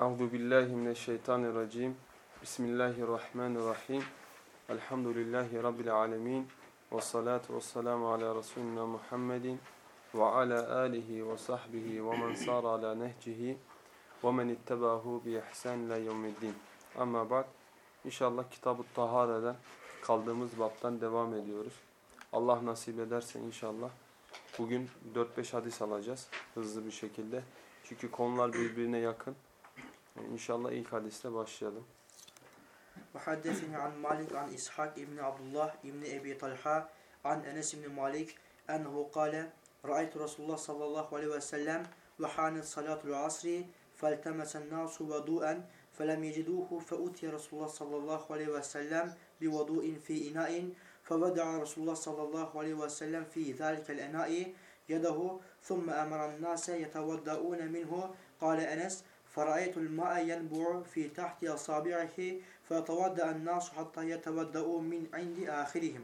Euzu billahi mineşşeytanirracim. Bismillahirrahmanirrahim. Elhamdülillahi rabbil alamin. Ves salatu vesselamu ala resulina Muhammedin ve ala alihi ve sahbihi ve men sara ala nehcihi ve men ittabahu bi ihsan ila yevmiddin. Amma ba'd. İnşallah Kitab-ı Tahare'den kaldığımız baptan devam ediyoruz. Allah nasip ederse inşallah bugün 4-5 hadis alacağız hızlı bir şekilde. Çünkü konular birbirine yakın. İnşallah ilk hadiste başlayalım. وحدثني عن مالك عن إسحاق بن عبد الله بن أبي طلحة عن أنس بن مالك أنه قال رأيت رسول الله صلى الله عليه وسلم وحانت صلاة العصر فالتمس الناس وضوءا فلم يجدوه فأتي رسول الله صلى الله عليه وسلم بوضوء في إناء فودع رسول الله صلى الله عليه وسلم في ذلك الإناء يده ثم أمر الناس يتودؤون منه قال أنس فرأيت الماء ينبع في تحت أصابعه فيتودأ الناس حتى يتودؤوا من عند آخرهم.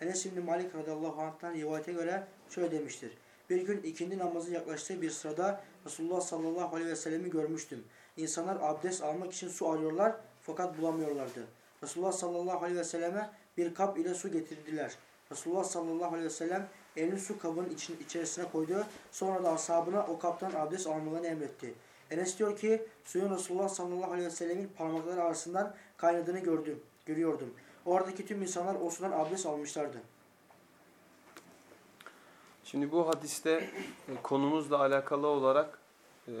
Enes İbni Malik radıyallahu anh'tan rivayete göre şöyle demiştir. Bir gün ikindi namazı yaklaştığı bir sırada Resulullah sallallahu aleyhi ve sellemi görmüştüm. İnsanlar abdest almak için su arıyorlar fakat bulamıyorlardı. Resulullah sallallahu aleyhi ve selleme bir kap ile su getirdiler. Resulullah sallallahu aleyhi ve sellem elini su kabının için, içerisine koydu. Sonra da ashabına o kaptan abdest almalarını emretti. Enes diyor ki suyun Resulullah sallallahu aleyhi ve sellemin parmakları arasından kaynadığını gördüm, görüyordum. Oradaki tüm insanlar o sudan abdest almışlardı. Şimdi bu hadiste e, konumuzla alakalı olarak e,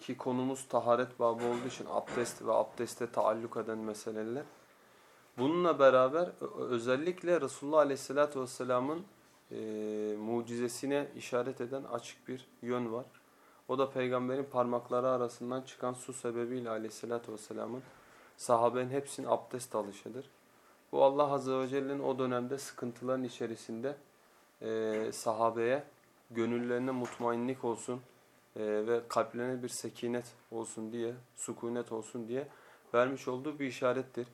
ki konumuz taharet babı olduğu için abdest ve abdeste taalluk eden meseleler. Bununla beraber özellikle Resulullah Aleyhisselatü Vesselam'ın e, mucizesine işaret eden açık bir yön var. O da peygamberin parmakları arasından çıkan su sebebiyle Aleyhisselatü Vesselam'ın sahabenin hepsinin abdest alışıdır. Bu Allah Azze ve Celle'nin o dönemde sıkıntıların içerisinde e, sahabeye gönüllerine mutmainlik olsun e, ve kalplerine bir sekinet olsun diye, sukunet olsun diye vermiş olduğu bir işarettir.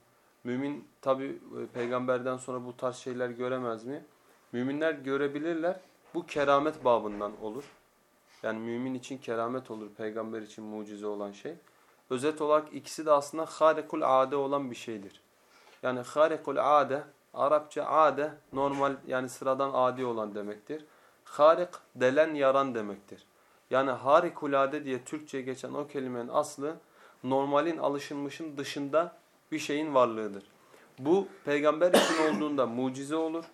Mümin tabi peygamberden sonra bu tarz şeyler göremez mi? Müminler görebilirler. Bu keramet babından olur. Yani mümin için keramet olur, peygamber için mucize olan şey. Özet olarak ikisi de aslında harikul ade olan bir şeydir. Yani harikul ade, Arapça ade normal yani sıradan adi olan demektir. Harik delen yaran demektir. Yani harikulade diye Türkçe geçen o kelimenin aslı normalin alışılmışın dışında bir şeyin varlığıdır. Bu peygamber için olduğunda mucize olur.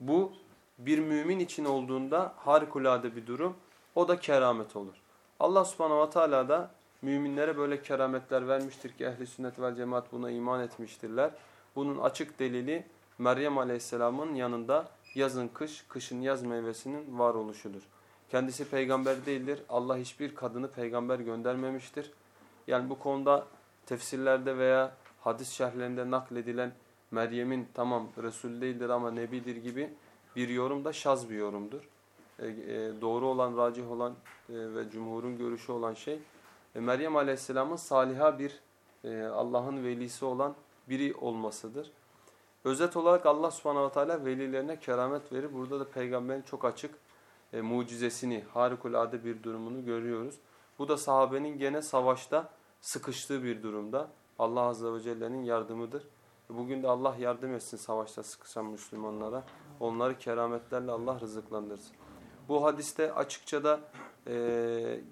Bu bir mümin için olduğunda harikulade bir durum. O da keramet olur. Allah subhanahu ve teala da müminlere böyle kerametler vermiştir ki ehli sünnet vel cemaat buna iman etmiştirler. Bunun açık delili Meryem aleyhisselamın yanında yazın kış, kışın yaz meyvesinin varoluşudur. Kendisi peygamber değildir. Allah hiçbir kadını peygamber göndermemiştir. Yani bu konuda tefsirlerde veya hadis şerhlerinde nakledilen Meryem'in tamam Resul değildir ama Nebidir gibi bir yorum da şaz bir yorumdur. E, e, doğru olan, racih olan e, ve cumhurun görüşü olan şey Meryem Aleyhisselam'ın saliha bir Allah'ın velisi olan biri olmasıdır. Özet olarak Allah subhanahu teala velilerine keramet verir. Burada da peygamberin çok açık e, mucizesini, harikulade bir durumunu görüyoruz. Bu da sahabenin gene savaşta sıkıştığı bir durumda. Allah azze ve celle'nin yardımıdır. Bugün de Allah yardım etsin savaşta sıkışan Müslümanlara. Onları kerametlerle Allah rızıklandırsın. Bu hadiste açıkça da e,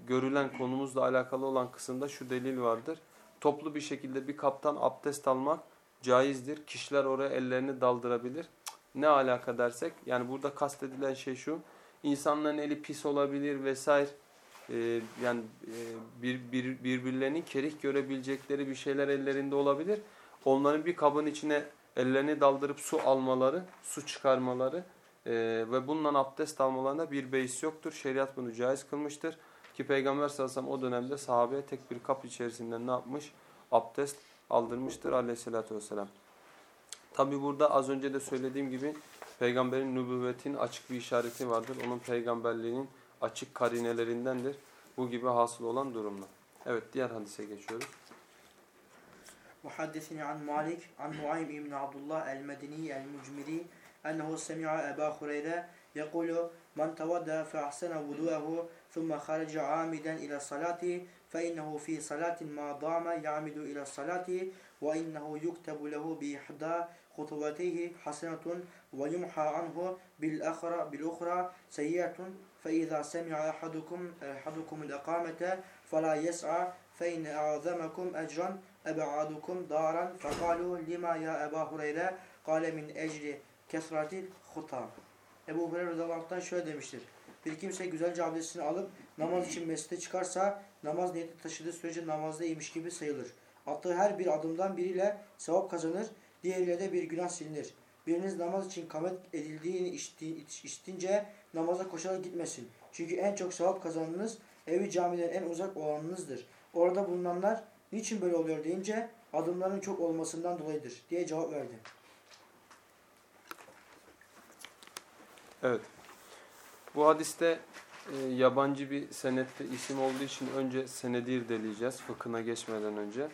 görülen konumuzla alakalı olan kısımda şu delil vardır. Toplu bir şekilde bir kaptan abdest almak caizdir. Kişiler oraya ellerini daldırabilir. Ne alaka dersek yani burada kastedilen şey şu. İnsanların eli pis olabilir vesaire. Ee, yani e, bir, bir, birbirlerini kerih görebilecekleri bir şeyler ellerinde olabilir. Onların bir kabın içine ellerini daldırıp su almaları, su çıkarmaları e, ve bununla abdest almalarında bir beis yoktur. Şeriat bunu caiz kılmıştır. Ki Peygamber sallallahu aleyhi ve sellem o dönemde sahabeye tek bir kap içerisinde ne yapmış? Abdest aldırmıştır aleyhissalatü vesselam. Tabi burada az önce de söylediğim gibi peygamberin nübüvvetinin açık bir işareti vardır. Onun peygamberliğinin açık karinelerindendir. Bu gibi hasıl olan durumlar. Evet diğer hadise geçiyoruz. Muhaddesini an Malik an Nuaym ibn Abdullah el-Medini el-Mucmiri semi'a Eba Hureyre yekulu men tevadda fe ahsene vudu'ehu ثم خرج عامدا إلى الصلاة فإنه في صلاة ما دام يعمد إلى الصلاة وإنه يكتب له بإحدى خطوتيه حسنة ويمحى عنه بالأخرى بالأخرى سيئة فإذا سمع أحدكم أحدكم الإقامة فلا يسعى فإن أعظمكم أجرا أبعدكم دارا. فقالوا لما يا أبا هريرة قال من أجل kesratil huta. Ebu Hureyre radıyallahu şöyle demiştir. Bir kimse güzelce abdestini alıp namaz için mescide çıkarsa namaz niyeti taşıdığı sürece namazda imiş gibi sayılır. Attığı her bir adımdan biriyle sevap kazanır, diğeriyle de bir günah silinir. Biriniz namaz için kamet edildiğini işitince namaza koşarak gitmesin. Çünkü en çok sevap kazanınız evi camiden en uzak olanınızdır. Orada bulunanlar niçin böyle oluyor deyince adımların çok olmasından dolayıdır diye cevap verdi. Evet. Bu hadiste e, yabancı bir senette isim olduğu için önce senedi irdeleyeceğiz fıkhına geçmeden önce.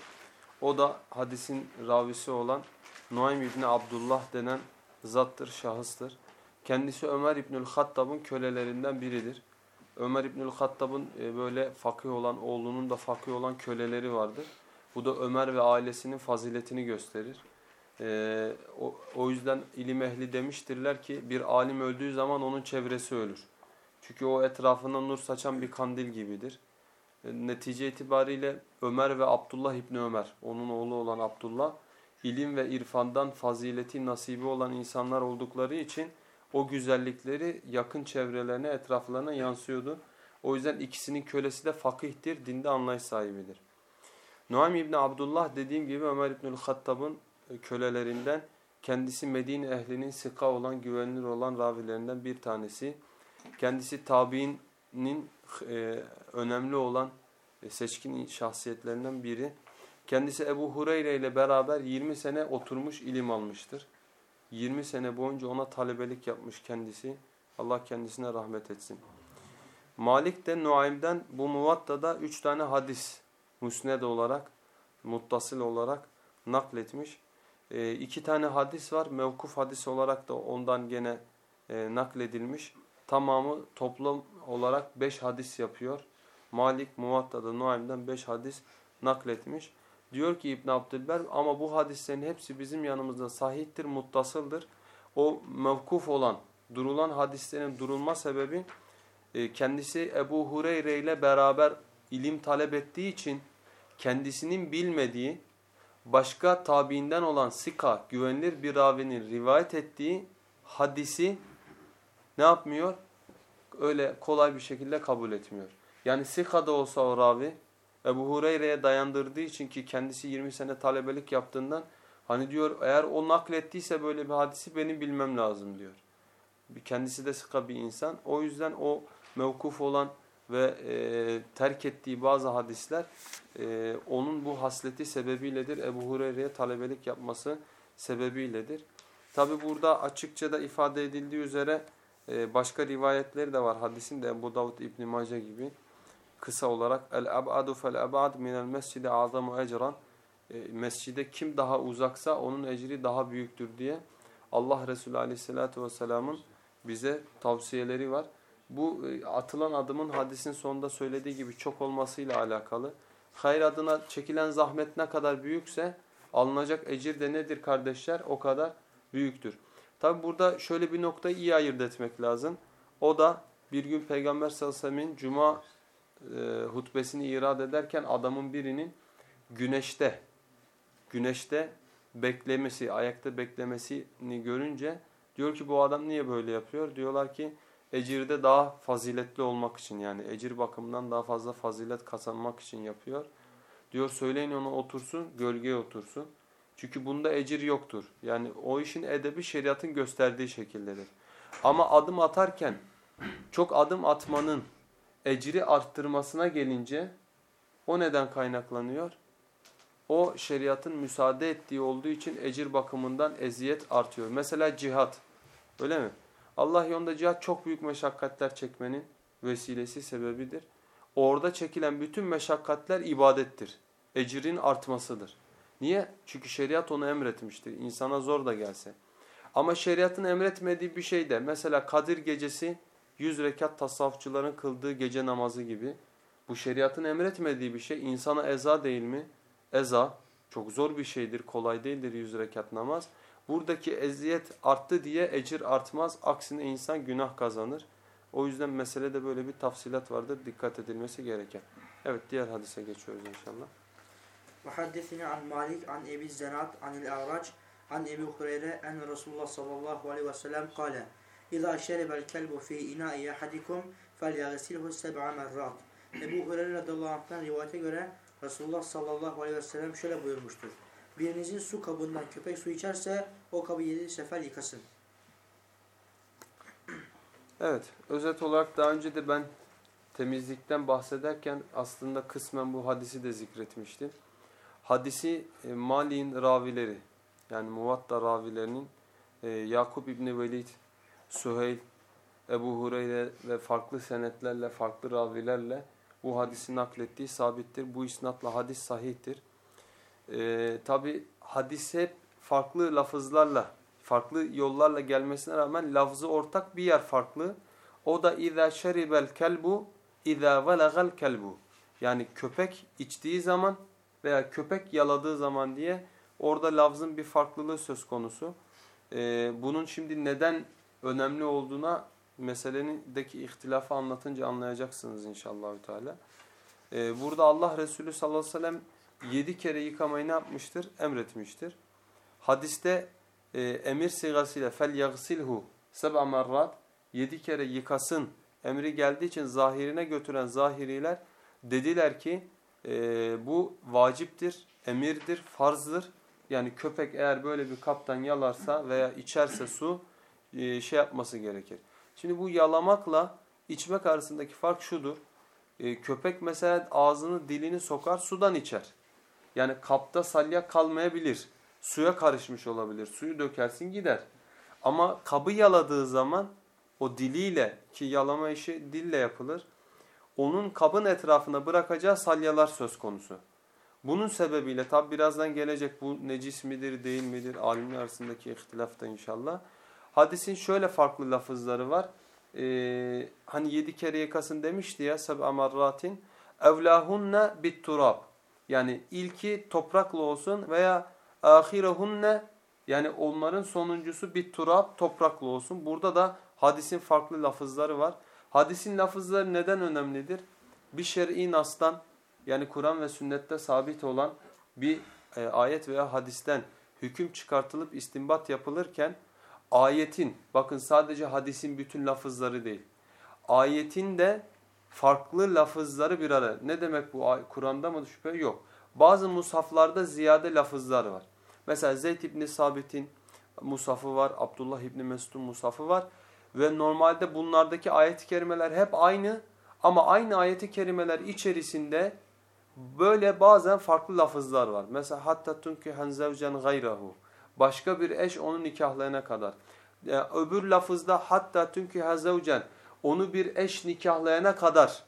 O da hadisin ravisi olan Nuaym İbni Abdullah denen zattır, şahıstır. Kendisi Ömer İbnül Hattab'ın kölelerinden biridir. Ömer İbnül Hattab'ın e, böyle fakih olan, oğlunun da fakih olan köleleri vardır. Bu da Ömer ve ailesinin faziletini gösterir. Ee, o, o yüzden ilim ehli demiştirler ki bir alim öldüğü zaman onun çevresi ölür. Çünkü o etrafına nur saçan bir kandil gibidir. E, netice itibariyle Ömer ve Abdullah İbni Ömer, onun oğlu olan Abdullah, ilim ve irfandan fazileti nasibi olan insanlar oldukları için o güzellikleri yakın çevrelerine, etraflarına yansıyordu. O yüzden ikisinin kölesi de fakihtir, dinde anlayış sahibidir. Nuaym İbni Abdullah dediğim gibi Ömer İbnül Hattab'ın kölelerinden kendisi Medine ehlinin sika olan güvenilir olan ravilerinden bir tanesi. Kendisi tabiinin e, önemli olan e, seçkin şahsiyetlerinden biri. Kendisi Ebu Hureyre ile beraber 20 sene oturmuş ilim almıştır. 20 sene boyunca ona talebelik yapmış kendisi. Allah kendisine rahmet etsin. Malik de Nuaym'den bu muvattada 3 tane hadis musned olarak, muttasıl olarak nakletmiş. E, iki tane hadis var. Mevkuf hadis olarak da ondan gene e, nakledilmiş. Tamamı toplam olarak beş hadis yapıyor. Malik Muvatta'da Nuaym'den beş hadis nakletmiş. Diyor ki İbn Abdülber ama bu hadislerin hepsi bizim yanımızda sahihtir, muttasıldır. O mevkuf olan, durulan hadislerin durulma sebebi e, kendisi Ebu Hureyre ile beraber ilim talep ettiği için kendisinin bilmediği başka tabiinden olan sika, güvenilir bir ravinin rivayet ettiği hadisi ne yapmıyor? Öyle kolay bir şekilde kabul etmiyor. Yani sika da olsa o ravi Ebu Hureyre'ye dayandırdığı için ki kendisi 20 sene talebelik yaptığından hani diyor eğer o naklettiyse böyle bir hadisi benim bilmem lazım diyor. Kendisi de sıka bir insan. O yüzden o mevkuf olan ve e, terk ettiği bazı hadisler e, onun bu hasleti sebebiyledir. Ebu Hureyre'ye talebelik yapması sebebiyledir. Tabi burada açıkça da ifade edildiği üzere e, başka rivayetleri de var hadisin de Ebu Davud İbn Mace gibi kısa olarak el abadu fel abad minel mescidi azamu ecran e, mescide kim daha uzaksa onun ecri daha büyüktür diye Allah Resulü Aleyhisselatü Vesselam'ın bize tavsiyeleri var. Bu e, atılan adımın hadisin sonunda söylediği gibi çok olmasıyla alakalı. Hayır adına çekilen zahmet ne kadar büyükse alınacak ecir de nedir kardeşler? O kadar büyüktür. Tabi burada şöyle bir noktayı iyi ayırt etmek lazım. O da bir gün Peygamber sallallahu aleyhi ve sellem'in cuma e, hutbesini irad ederken adamın birinin güneşte güneşte beklemesi, ayakta beklemesini görünce diyor ki bu adam niye böyle yapıyor? Diyorlar ki ecirde daha faziletli olmak için yani ecir bakımından daha fazla fazilet kazanmak için yapıyor. Diyor söyleyin ona otursun, gölgeye otursun. Çünkü bunda ecir yoktur. Yani o işin edebi şeriatın gösterdiği şekildedir. Ama adım atarken çok adım atmanın ecri arttırmasına gelince o neden kaynaklanıyor? O şeriatın müsaade ettiği olduğu için ecir bakımından eziyet artıyor. Mesela cihat öyle mi? Allah yolunda cihat çok büyük meşakkatler çekmenin vesilesi sebebidir. Orada çekilen bütün meşakkatler ibadettir. Ecrin artmasıdır. Niye? Çünkü şeriat onu emretmiştir. İnsana zor da gelse. Ama şeriatın emretmediği bir şey de mesela Kadir gecesi 100 rekat tasavvufçuların kıldığı gece namazı gibi. Bu şeriatın emretmediği bir şey. İnsana eza değil mi? Eza. Çok zor bir şeydir, kolay değildir yüz rekat namaz. Buradaki eziyet arttı diye ecir artmaz. Aksine insan günah kazanır. O yüzden meselede böyle bir tafsilat vardır. Dikkat edilmesi gereken. Evet diğer hadise geçiyoruz inşallah. وحدثني عن مالك عن أبي الزناد عن الأعرج عن أبي هريرة أن رسول الله صلى الله عليه وسلم قال إذا شرب الكلب في إناء أحدكم فليغسله سبع مرات Ebu Hureyre radıyallahu anh'tan rivayete göre Resulullah sallallahu aleyhi ve sellem şöyle buyurmuştur. Birinizin su kabından köpek su içerse o kabı yedi sefer yıkasın. Evet, özet olarak daha önce de ben temizlikten bahsederken aslında kısmen bu hadisi de zikretmiştim. Hadisi e, Mali'nin ravileri yani Muvatta ravilerinin e, Yakup İbni Velid, Süheyl, Ebu Hureyre ve farklı senetlerle, farklı ravilerle bu hadisi naklettiği sabittir. Bu isnatla hadis sahihtir. E, Tabi hadis hep farklı lafızlarla, farklı yollarla gelmesine rağmen lafzı ortak bir yer farklı. O da اِذَا شَرِبَ الْكَلْبُ اِذَا وَلَغَ الْكَلْبُ Yani köpek içtiği zaman veya köpek yaladığı zaman diye orada lafzın bir farklılığı söz konusu. Ee, bunun şimdi neden önemli olduğuna meselenindeki ihtilafı anlatınca anlayacaksınız inşallah. Teala. Ee, burada Allah Resulü sallallahu aleyhi ve sellem yedi kere yıkamayı ne yapmıştır? Emretmiştir. Hadiste e, emir sigasıyla fel yagsilhu seb'a marrat yedi kere yıkasın emri geldiği için zahirine götüren zahiriler dediler ki e, bu vaciptir, emirdir, farzdır. Yani köpek eğer böyle bir kaptan yalarsa veya içerse su e, şey yapması gerekir. Şimdi bu yalamakla içmek arasındaki fark şudur. E, köpek mesela ağzını dilini sokar sudan içer. Yani kapta salya kalmayabilir. Suya karışmış olabilir. Suyu dökersin gider. Ama kabı yaladığı zaman o diliyle ki yalama işi dille yapılır. Onun kabın etrafına bırakacağı salyalar söz konusu. Bunun sebebiyle tabi birazdan gelecek bu necis midir değil midir alimler arasındaki ihtilaf da inşallah. Hadisin şöyle farklı lafızları var. Ee, hani yedi kere yıkasın demişti ya seb'a marratin. Evlahunne bit turab. Yani ilki toprakla olsun veya ahirehunne yani onların sonuncusu bit turab toprakla olsun. Burada da hadisin farklı lafızları var. Hadisin lafızları neden önemlidir? Bir şer'i nastan yani Kur'an ve sünnette sabit olan bir e, ayet veya hadisten hüküm çıkartılıp istinbat yapılırken ayetin bakın sadece hadisin bütün lafızları değil. Ayetin de farklı lafızları bir araya. Ne demek bu? Kur'an'da mı şüphe? Yok. Bazı musaflarda ziyade lafızlar var. Mesela Zeyd İbni Sabit'in musafı var. Abdullah İbni Mesud'un musafı var. Ve normalde bunlardaki ayet-i kerimeler hep aynı. Ama aynı ayet-i kerimeler içerisinde böyle bazen farklı lafızlar var. Mesela hatta tunkihen zevcen gayrahu. Başka bir eş onu nikahlayana kadar. Yani öbür lafızda hatta tunkihen zevcen onu bir eş nikahlayana kadar.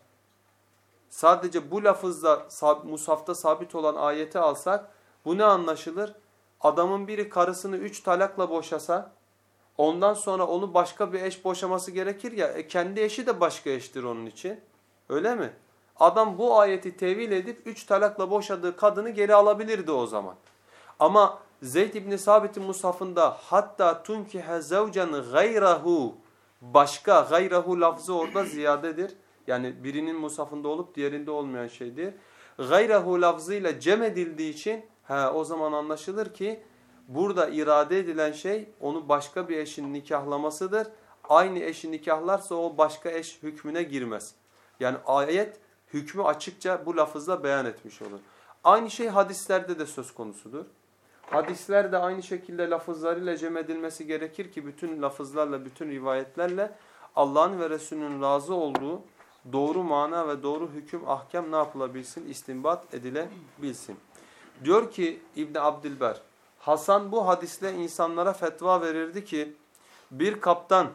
Sadece bu lafızda musafta sabit olan ayeti alsak bu ne anlaşılır? Adamın biri karısını üç talakla boşasa ondan sonra onu başka bir eş boşaması gerekir ya e, kendi eşi de başka eştir onun için. Öyle mi? Adam bu ayeti tevil edip üç talakla boşadığı kadını geri alabilirdi o zaman. Ama Zeyd İbni Sabit'in musafında hatta tunkihe zevcen gayrahu başka gayrahu lafzı orada ziyadedir. Yani birinin musafında olup diğerinde olmayan şeydir. Gayrahu lafzıyla cem edildiği için he, o zaman anlaşılır ki burada irade edilen şey onu başka bir eşin nikahlamasıdır. Aynı eşi nikahlarsa o başka eş hükmüne girmez. Yani ayet hükmü açıkça bu lafızla beyan etmiş olur. Aynı şey hadislerde de söz konusudur. Hadisler de aynı şekilde lafızlarıyla cem edilmesi gerekir ki bütün lafızlarla, bütün rivayetlerle Allah'ın ve Resulünün razı olduğu doğru mana ve doğru hüküm, ahkam ne yapılabilsin? İstinbat edilebilsin. Diyor ki İbn Abdilber, Hasan bu hadisle insanlara fetva verirdi ki bir kaptan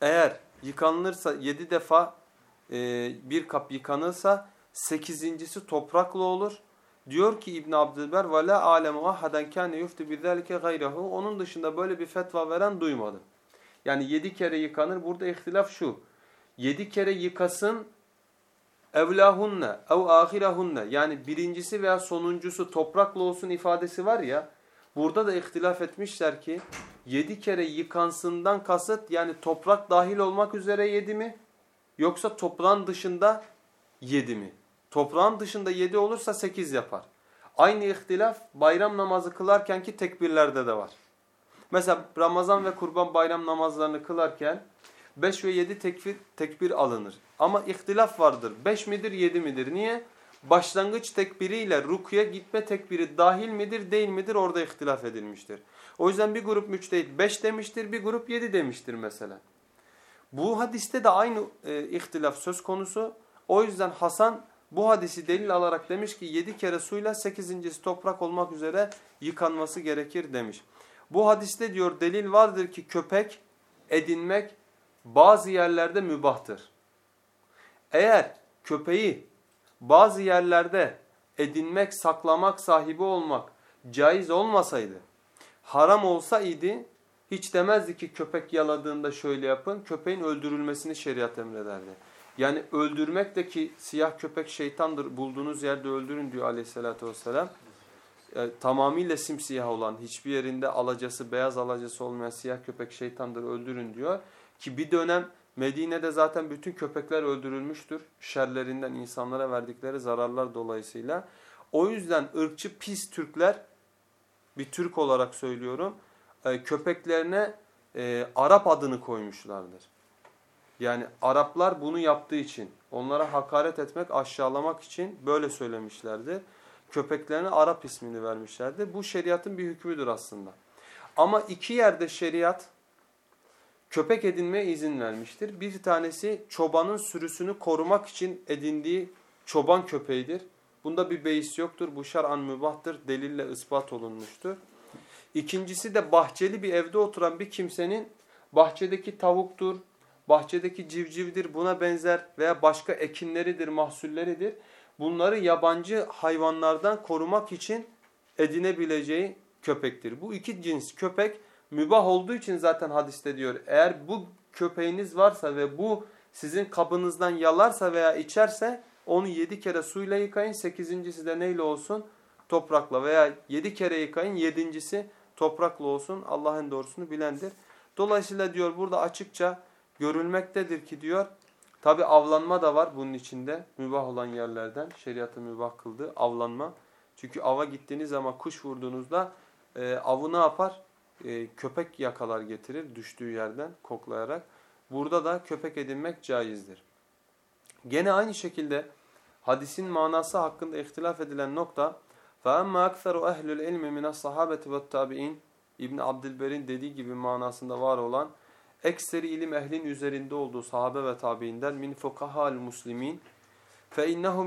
eğer yıkanılırsa yedi defa e, bir kap yıkanırsa sekizincisi toprakla olur. Diyor ki İbn Abdülber ve la alemu ahaden kâne yufti bizalike gayrehu. Onun dışında böyle bir fetva veren duymadım. Yani yedi kere yıkanır. Burada ihtilaf şu. Yedi kere yıkasın evlahunne ev ahirahunne yani birincisi veya sonuncusu toprakla olsun ifadesi var ya burada da ihtilaf etmişler ki yedi kere yıkansından kasıt yani toprak dahil olmak üzere yedi mi yoksa toprağın dışında yedi mi? Toprağın dışında yedi olursa sekiz yapar. Aynı ihtilaf bayram namazı kılarken ki tekbirlerde de var. Mesela Ramazan ve Kurban bayram namazlarını kılarken 5 ve 7 tekbir, tekbir alınır. Ama ihtilaf vardır. 5 midir 7 midir? Niye? Başlangıç tekbiriyle rukuya gitme tekbiri dahil midir değil midir orada ihtilaf edilmiştir. O yüzden bir grup müçtehit 5 demiştir bir grup 7 demiştir mesela. Bu hadiste de aynı e, ihtilaf söz konusu. O yüzden Hasan bu hadisi delil alarak demiş ki 7 kere suyla 8.si toprak olmak üzere yıkanması gerekir demiş. Bu hadiste diyor delil vardır ki köpek edinmek bazı yerlerde mübahtır. Eğer köpeği bazı yerlerde edinmek, saklamak, sahibi olmak caiz olmasaydı, haram olsaydı hiç demezdi ki köpek yaladığında şöyle yapın, köpeğin öldürülmesini şeriat emrederdi. Yani öldürmek de ki siyah köpek şeytandır, bulduğunuz yerde öldürün diyor aleyhissalatü vesselam. E, tamamıyla simsiyah olan, hiçbir yerinde alacası, beyaz alacası olmayan siyah köpek şeytandır, öldürün diyor. Ki bir dönem Medine'de zaten bütün köpekler öldürülmüştür. Şerlerinden insanlara verdikleri zararlar dolayısıyla. O yüzden ırkçı pis Türkler, bir Türk olarak söylüyorum, e, köpeklerine e, Arap adını koymuşlardır. Yani Araplar bunu yaptığı için, onlara hakaret etmek, aşağılamak için böyle söylemişlerdi. Köpeklerine Arap ismini vermişlerdi. Bu şeriatın bir hükmüdür aslında. Ama iki yerde şeriat köpek edinmeye izin vermiştir. Bir tanesi çobanın sürüsünü korumak için edindiği çoban köpeğidir. Bunda bir beis yoktur. Bu şer'an mübahtır. Delille ispat olunmuştur. İkincisi de bahçeli bir evde oturan bir kimsenin bahçedeki tavuktur, bahçedeki civcivdir buna benzer veya başka ekinleridir, mahsulleridir. Bunları yabancı hayvanlardan korumak için edinebileceği köpektir. Bu iki cins köpek mübah olduğu için zaten hadiste diyor. Eğer bu köpeğiniz varsa ve bu sizin kabınızdan yalarsa veya içerse onu yedi kere suyla yıkayın. Sekizincisi de neyle olsun? Toprakla veya yedi kere yıkayın. Yedincisi toprakla olsun. Allah'ın doğrusunu bilendir. Dolayısıyla diyor burada açıkça görülmektedir ki diyor. Tabi avlanma da var bunun içinde. Mübah olan yerlerden şeriatın mübah kıldığı avlanma. Çünkü ava gittiğiniz zaman kuş vurduğunuzda e, avı ne yapar? E, köpek yakalar getirir düştüğü yerden koklayarak. Burada da köpek edinmek caizdir. Gene aynı şekilde hadisin manası hakkında ihtilaf edilen nokta فَاَمَّا أَكْثَرُ اَهْلُ الْاِلْمِ مِنَ الصَّحَابَةِ وَالتَّابِعِينَ İbn Abdülber'in dediği gibi manasında var olan ekseri ilim ehlin üzerinde olduğu sahabe ve tabiinden min fukahal muslimin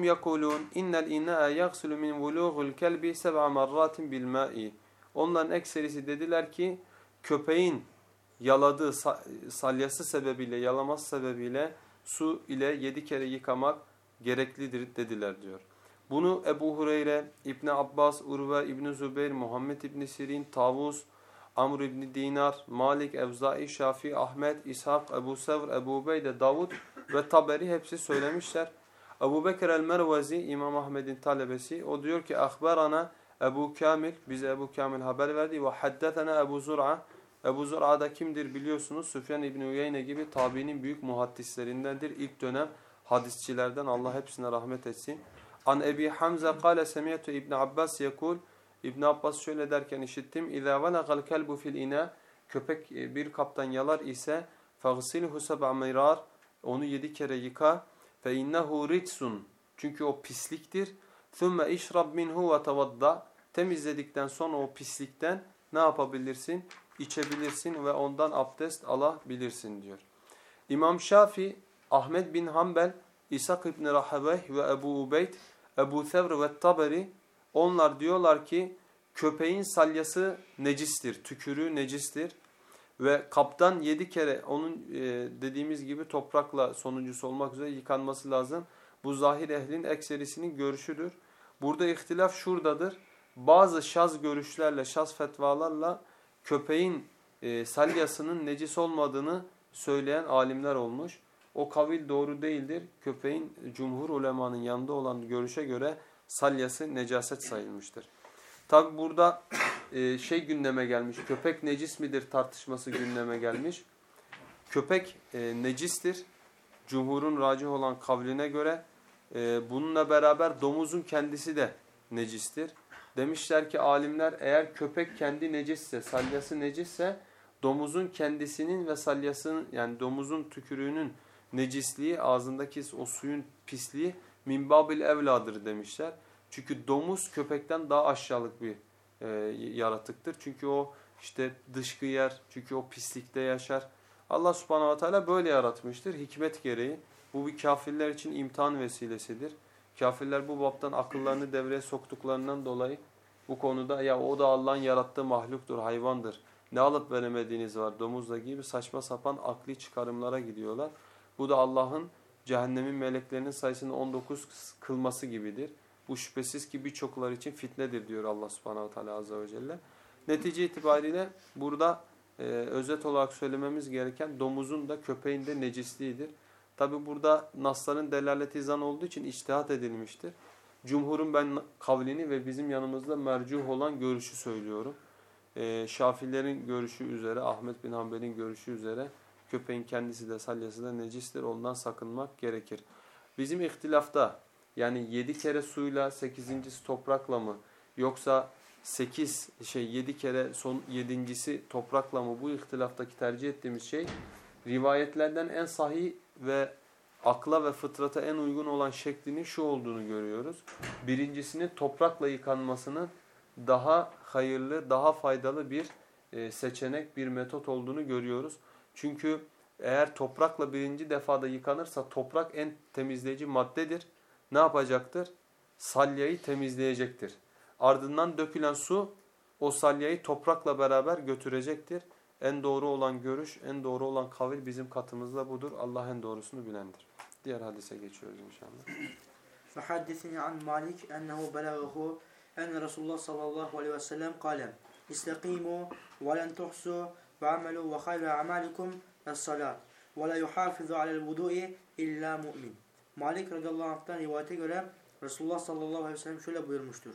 yekulun innel inaa yaghsulu min vulughul kelbi seb'a marratin bil ma'i onların ekserisi dediler ki köpeğin yaladığı salyası sebebiyle yalaması sebebiyle su ile yedi kere yıkamak gereklidir dediler diyor. Bunu Ebu Hureyre, İbn Abbas, Urve, İbn Zübeyir, Muhammed İbn Sirin, Tavus, Amr İbni Dinar, Malik, Evzai, Şafi, Ahmet, İshak, Ebu Sevr, Ebu Beyde, Davud ve Taberi hepsi söylemişler. Ebu Bekir el-Mervezi, İmam Ahmed'in talebesi, o diyor ki, Akberana Ebu Kamil, bize Ebu Kamil haber verdi ve haddetena Ebu Zur'a. Ebu Zur'a da kimdir biliyorsunuz? Süfyan İbni Uyeyne gibi tabiinin büyük muhaddislerindendir. İlk dönem hadisçilerden Allah hepsine rahmet etsin. An Ebi Hamza kâle semiyetu İbni Abbas yekul, İbn Abbas şöyle derken işittim. İza velagal kelbu fil ina köpek e, bir kaptan yalar ise fagsilhu sab'a mirar onu yedi kere yıka fe innehu ritsun çünkü o pisliktir. Thumma işrab minhu ve tavadda temizledikten sonra o pislikten ne yapabilirsin? İçebilirsin ve ondan abdest alabilirsin diyor. İmam Şafi, Ahmet bin Hanbel, İshak İbni Rahabeh ve Ebu Ubeyd, Ebu Thevr ve Taberi onlar diyorlar ki köpeğin salyası necistir, tükürüğü necistir. Ve kaptan yedi kere onun e, dediğimiz gibi toprakla sonuncusu olmak üzere yıkanması lazım. Bu zahir ehlin ekserisinin görüşüdür. Burada ihtilaf şuradadır. Bazı şaz görüşlerle, şaz fetvalarla köpeğin e, salyasının necis olmadığını söyleyen alimler olmuş. O kavil doğru değildir. Köpeğin cumhur ulemanın yanında olan görüşe göre salyası necaset sayılmıştır. Tabi burada e, şey gündeme gelmiş. Köpek necis midir tartışması gündeme gelmiş. Köpek e, necistir. Cumhurun racih olan kavline göre e, bununla beraber domuzun kendisi de necistir. Demişler ki alimler eğer köpek kendi necisse, salyası necisse domuzun kendisinin ve salyasının yani domuzun tükürüğünün necisliği ağzındaki o suyun pisliği minbabil evladır demişler. Çünkü domuz köpekten daha aşağılık bir e, yaratıktır. Çünkü o işte dışkı yer, çünkü o pislikte yaşar. Allah subhanahu wa ta'ala böyle yaratmıştır hikmet gereği. Bu bir kafirler için imtihan vesilesidir. Kafirler bu baptan akıllarını devreye soktuklarından dolayı bu konuda ya o da Allah'ın yarattığı mahluktur, hayvandır. Ne alıp veremediğiniz var domuzla gibi saçma sapan akli çıkarımlara gidiyorlar. Bu da Allah'ın cehennemin meleklerinin sayısını 19 kılması gibidir. Bu şüphesiz ki birçoklar için fitnedir diyor Allah subhanahu teala azze ve celle. Netice itibariyle burada e, özet olarak söylememiz gereken domuzun da köpeğin de necisliğidir. Tabi burada nasların delaleti zan olduğu için içtihat edilmiştir. Cumhurun ben kavlini ve bizim yanımızda mercuh olan görüşü söylüyorum. E, Şafilerin görüşü üzere, Ahmet bin Hanbel'in görüşü üzere köpeğin kendisi de salyası da necistir. Ondan sakınmak gerekir. Bizim ihtilafta yani yedi kere suyla sekizincisi toprakla mı yoksa sekiz şey yedi kere son yedincisi toprakla mı bu ihtilaftaki tercih ettiğimiz şey rivayetlerden en sahih ve akla ve fıtrata en uygun olan şeklinin şu olduğunu görüyoruz. Birincisinin toprakla yıkanmasının daha hayırlı, daha faydalı bir e, seçenek, bir metot olduğunu görüyoruz. Çünkü eğer toprakla birinci defada yıkanırsa toprak en temizleyici maddedir. Ne yapacaktır? Salyayı temizleyecektir. Ardından dökülen su o salyayı toprakla beraber götürecektir. En doğru olan görüş, en doğru olan kavil bizim katımızda budur. Allah en doğrusunu bilendir. Diğer hadise geçiyoruz inşallah. فحدثني عن مالك أنه بلغه أن رسول الله صلى الله عليه وسلم قال استقيموا ولن تحصوا وعملوا وخير أعمالكم الصلاة ولا يحافظ على الوضوء إلا مؤمن Malik radıyallahu anh'tan rivayete göre Resulullah sallallahu aleyhi ve sellem şöyle buyurmuştur.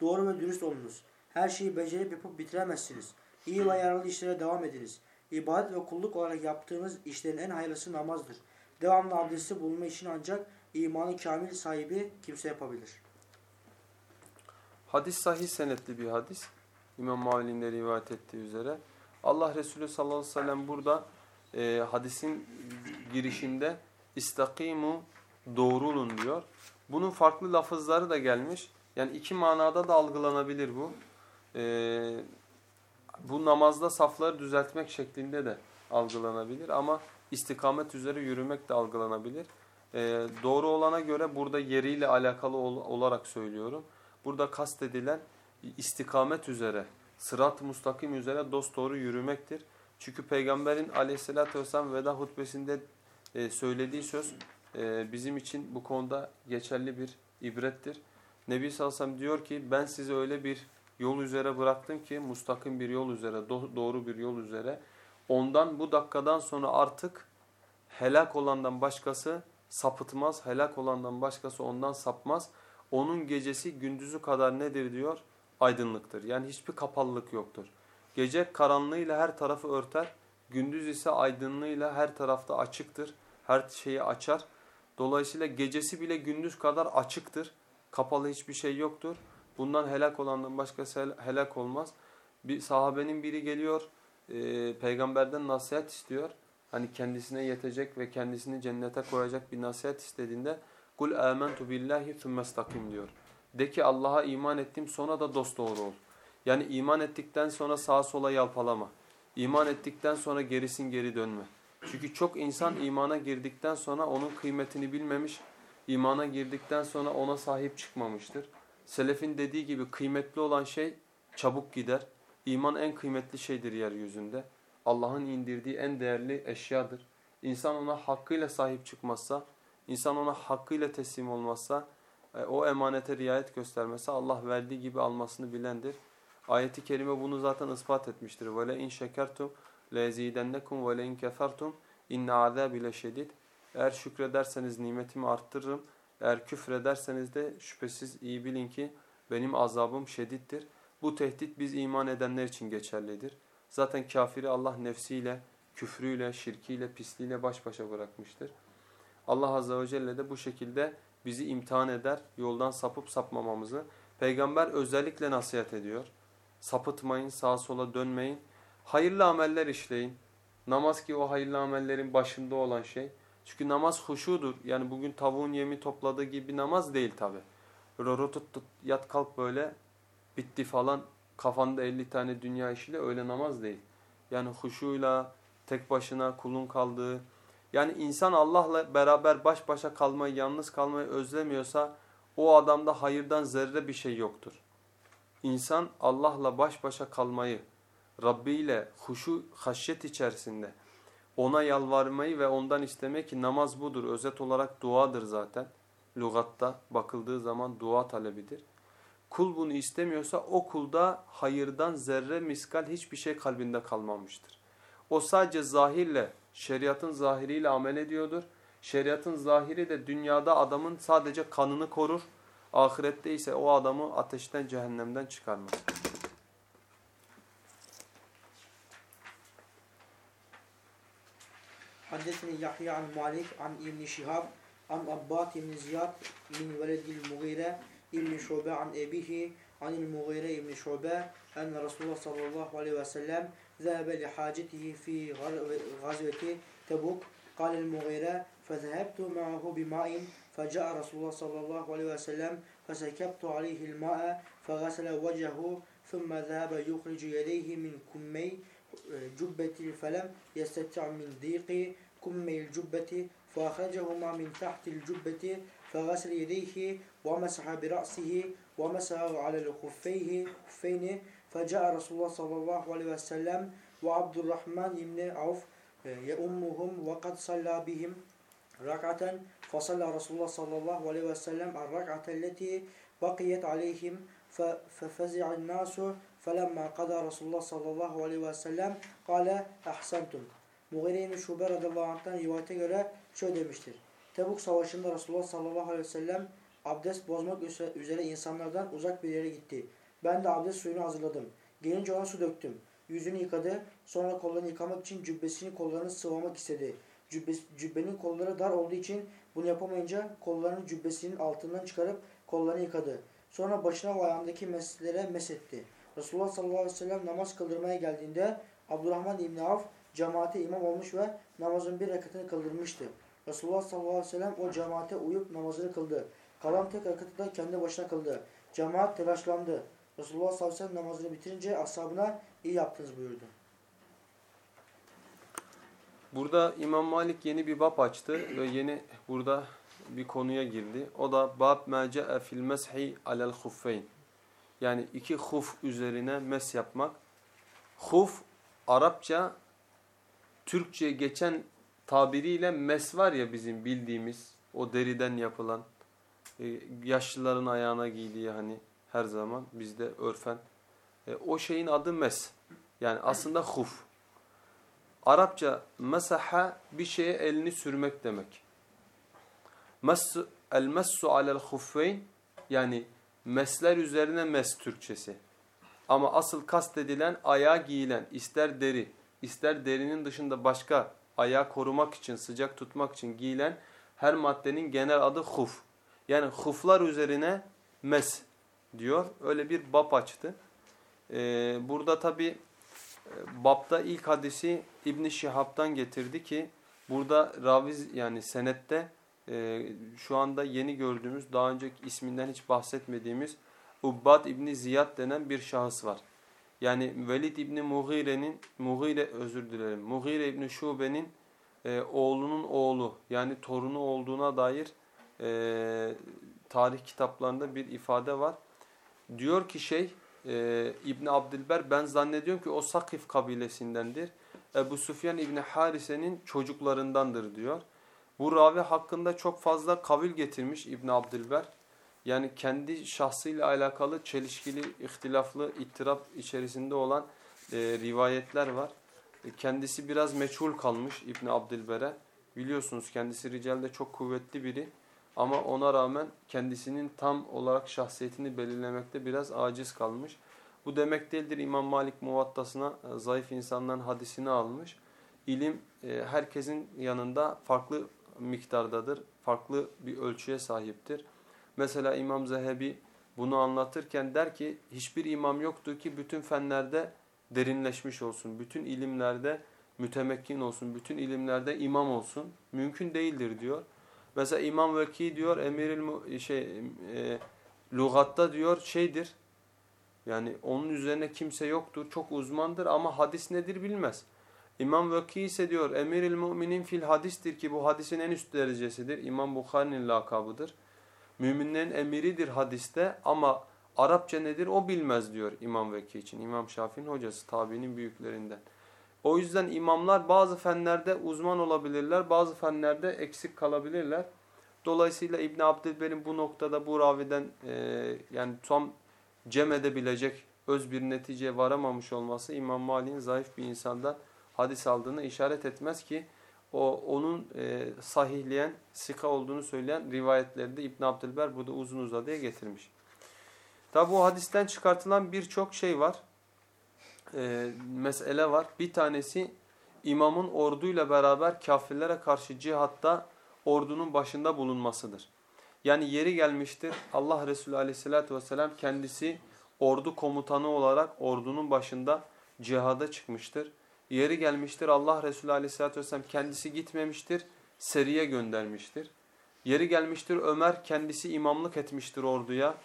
Doğru ve dürüst olunuz. Her şeyi becerip yapıp bitiremezsiniz. İyi ve yararlı işlere devam ediniz. İbadet ve kulluk olarak yaptığınız işlerin en hayırlısı namazdır. Devamlı abdesti bulunma işini ancak imanı kamil sahibi kimse yapabilir. Hadis sahih senetli bir hadis. İmam Malik'in de rivayet ettiği üzere. Allah Resulü sallallahu aleyhi ve sellem burada e, hadisin girişinde istakimu doğrulun diyor. Bunun farklı lafızları da gelmiş. Yani iki manada da algılanabilir bu. Ee, bu namazda safları düzeltmek şeklinde de algılanabilir ama istikamet üzere yürümek de algılanabilir. Ee, doğru olana göre burada yeriyle alakalı ol olarak söylüyorum. Burada kastedilen istikamet üzere, sırat-ı mustakim üzere dosdoğru yürümektir. Çünkü Peygamberin aleyhissalatü vesselam veda hutbesinde e, söylediği söz e, bizim için bu konuda geçerli bir ibrettir. Nebi sallallahu diyor ki ben sizi öyle bir yol üzere bıraktım ki mustakim bir yol üzere, doğru bir yol üzere. Ondan bu dakikadan sonra artık helak olandan başkası sapıtmaz, helak olandan başkası ondan sapmaz. Onun gecesi gündüzü kadar nedir diyor? Aydınlıktır. Yani hiçbir kapalılık yoktur. Gece karanlığıyla her tarafı örter, gündüz ise aydınlığıyla her tarafta açıktır. Her şeyi açar. Dolayısıyla gecesi bile gündüz kadar açıktır. Kapalı hiçbir şey yoktur. Bundan helak olandan başkası helak olmaz. Bir sahabenin biri geliyor, e, peygamberden nasihat istiyor. Hani kendisine yetecek ve kendisini cennete koyacak bir nasihat istediğinde kul amentu billahi thummestakim diyor. De ki Allah'a iman ettim sonra da dost doğru ol. Yani iman ettikten sonra sağa sola yalpalama. İman ettikten sonra gerisin geri dönme. Çünkü çok insan imana girdikten sonra onun kıymetini bilmemiş, imana girdikten sonra ona sahip çıkmamıştır. Selefin dediği gibi kıymetli olan şey çabuk gider. İman en kıymetli şeydir yeryüzünde. Allah'ın indirdiği en değerli eşyadır. İnsan ona hakkıyla sahip çıkmazsa, insan ona hakkıyla teslim olmazsa, e, o emanete riayet göstermesi Allah verdiği gibi almasını bilendir. Ayeti kerime bunu zaten ispat etmiştir. Vele in şekertum lezidennekum vele in kefertum inne azab bileşedid. Eğer şükrederseniz nimetimi arttırırım. Eğer küfrederseniz de şüphesiz iyi bilin ki benim azabım şedittir. Bu tehdit biz iman edenler için geçerlidir. Zaten kafiri Allah nefsiyle, küfrüyle, şirkiyle, pisliğiyle baş başa bırakmıştır. Allah Azze ve Celle de bu şekilde bizi imtihan eder, yoldan sapıp sapmamamızı. Peygamber özellikle nasihat ediyor. Sapıtmayın, sağa sola dönmeyin. Hayırlı ameller işleyin. Namaz ki o hayırlı amellerin başında olan şey. Çünkü namaz huşudur. Yani bugün tavuğun yemi topladığı gibi namaz değil tabi. Roro tut tut yat kalk böyle bitti falan kafanda 50 tane dünya işiyle öyle namaz değil. Yani huşuyla tek başına kulun kaldığı yani insan Allah'la beraber baş başa kalmayı, yalnız kalmayı özlemiyorsa o adamda hayırdan zerre bir şey yoktur. İnsan Allah'la baş başa kalmayı, Rabbi ile huşu, haşyet içerisinde ona yalvarmayı ve ondan istemek ki namaz budur. Özet olarak duadır zaten. Lugatta bakıldığı zaman dua talebidir. Kul bunu istemiyorsa o kulda hayırdan zerre miskal hiçbir şey kalbinde kalmamıştır. O sadece zahirle, Şeriatın zahiriyle amel ediyordur. Şeriatın zahiri de dünyada adamın sadece kanını korur. Ahirette ise o adamı ateşten, cehennemden çıkarmaz. Haddesini Yahya an Malik an İbn Şihab an Abbat ibn Ziyad min veledil Mughire ibn Şube an ebihi anil Mughire ibn Şube en Resulullah sallallahu aleyhi ve sellem ذهب لحاجته في غزوة تبوك. قال المغيرة فذهبت معه بماء فجاء رسول الله صلى الله عليه وسلم فسكبت عليه الماء فغسل وجهه ثم ذهب يخرج يديه من كمي جبة فلم يستطع من ضيق كمي الجبة فأخرجهما من تحت الجبة فغسل يديه ومسح برأسه ومسح على الخفيه خفين Feca'a Resulullah sallallahu aleyhi ve sellem ve Abdurrahman ibni Avf yeummuhum ve kad salla bihim rak'aten fasalla Resulullah sallallahu aleyhi ve sellem ar-rak'atelleti bakiyet aleyhim fefezi'in nasu felemma kada Resulullah sallallahu aleyhi ve sellem kale ahsentum. Mughire-i Şube radıyallahu anh'tan rivayete göre şöyle demiştir. Tebuk savaşında Resulullah sallallahu aleyhi ve sellem abdest bozmak üzere insanlardan uzak bir yere gitti. Ben de abdest suyunu hazırladım. Gelince ona su döktüm. Yüzünü yıkadı. Sonra kollarını yıkamak için cübbesini kollarını sıvamak istedi. Cübbes, cübbenin kolları dar olduğu için bunu yapamayınca kollarını cübbesinin altından çıkarıp kollarını yıkadı. Sonra başına ve ayağındaki meslere mesetti. Resulullah sallallahu aleyhi ve sellem namaz kıldırmaya geldiğinde Abdurrahman İbni Avf cemaate imam olmuş ve namazın bir rekatını kıldırmıştı. Resulullah sallallahu aleyhi ve sellem o cemaate uyup namazını kıldı. Kalan tek rekatı da kendi başına kıldı. Cemaat telaşlandı. Resulullah sallallahu aleyhi ve sellem namazını bitirince ashabına iyi yaptınız buyurdu. Burada İmam Malik yeni bir bab açtı ve yeni burada bir konuya girdi. O da bab ma ca'e fil meshi alel huffeyn. Yani iki huf üzerine mes yapmak. Huf Arapça Türkçe geçen tabiriyle mes var ya bizim bildiğimiz o deriden yapılan e, yaşlıların ayağına giydiği hani her zaman bizde örfen. E, o şeyin adı mes. Yani aslında huf. Arapça mesaha bir şeye elini sürmek demek. El messu alel huffeyn yani mesler üzerine mes Türkçesi. Ama asıl kastedilen ayağa giyilen ister deri ister derinin dışında başka ayağı korumak için sıcak tutmak için giyilen her maddenin genel adı huf. Yani huflar üzerine mes diyor. Öyle bir bab açtı. Ee, burada tabi e, babda ilk hadisi İbn Şihab'dan getirdi ki burada raviz yani senette e, şu anda yeni gördüğümüz daha önceki isminden hiç bahsetmediğimiz Ubbad İbni Ziyad denen bir şahıs var. Yani Velid İbni Mughire'nin, Mughire özür dilerim, Mughire İbni Şube'nin e, oğlunun oğlu yani torunu olduğuna dair e, tarih kitaplarında bir ifade var. Diyor ki şey e, İbni Abdilber ben zannediyorum ki o Sakif kabilesindendir. Ebu Sufyan İbni Harise'nin çocuklarındandır diyor. Bu ravi hakkında çok fazla kavil getirmiş İbn Abdülber. Yani kendi şahsıyla alakalı çelişkili, ihtilaflı, ittirap içerisinde olan e, rivayetler var. E, kendisi biraz meçhul kalmış İbn Abdülber'e. Biliyorsunuz kendisi ricalde çok kuvvetli biri. Ama ona rağmen kendisinin tam olarak şahsiyetini belirlemekte biraz aciz kalmış. Bu demek değildir İmam Malik muvattasına e, zayıf insanların hadisini almış. İlim e, herkesin yanında farklı miktardadır. Farklı bir ölçüye sahiptir. Mesela İmam Zehebi bunu anlatırken der ki hiçbir imam yoktur ki bütün fenlerde derinleşmiş olsun. Bütün ilimlerde mütemekkin olsun. Bütün ilimlerde imam olsun. Mümkün değildir diyor. Mesela İmam Veki diyor emiril şey e, lugatta diyor şeydir. Yani onun üzerine kimse yoktur. Çok uzmandır ama hadis nedir bilmez. İmam Vaki ise diyor emiril müminin fil hadistir ki bu hadisin en üst derecesidir. İmam Bukhari'nin lakabıdır. Müminlerin emiridir hadiste ama Arapça nedir o bilmez diyor İmam Veki için. İmam Şafii'nin hocası tabiinin büyüklerinden. O yüzden imamlar bazı fenlerde uzman olabilirler, bazı fenlerde eksik kalabilirler. Dolayısıyla İbn Abdülber'in bu noktada bu raviden e, yani tam cem edebilecek öz bir neticeye varamamış olması İmam Malik'in zayıf bir insandan hadis aldığını işaret etmez ki o onun e, sahihleyen, sika olduğunu söyleyen rivayetleri de İbn Abdülber burada uzun uzadıya getirmiş. Tabi bu hadisten çıkartılan birçok şey var. E, mesele var. Bir tanesi imamın orduyla beraber kafirlere karşı cihatta ordunun başında bulunmasıdır. Yani yeri gelmiştir Allah Resulü aleyhissalatü vesselam kendisi ordu komutanı olarak ordunun başında cihada çıkmıştır. Yeri gelmiştir Allah Resulü aleyhissalatü vesselam kendisi gitmemiştir, seriye göndermiştir. Yeri gelmiştir Ömer kendisi imamlık etmiştir orduya.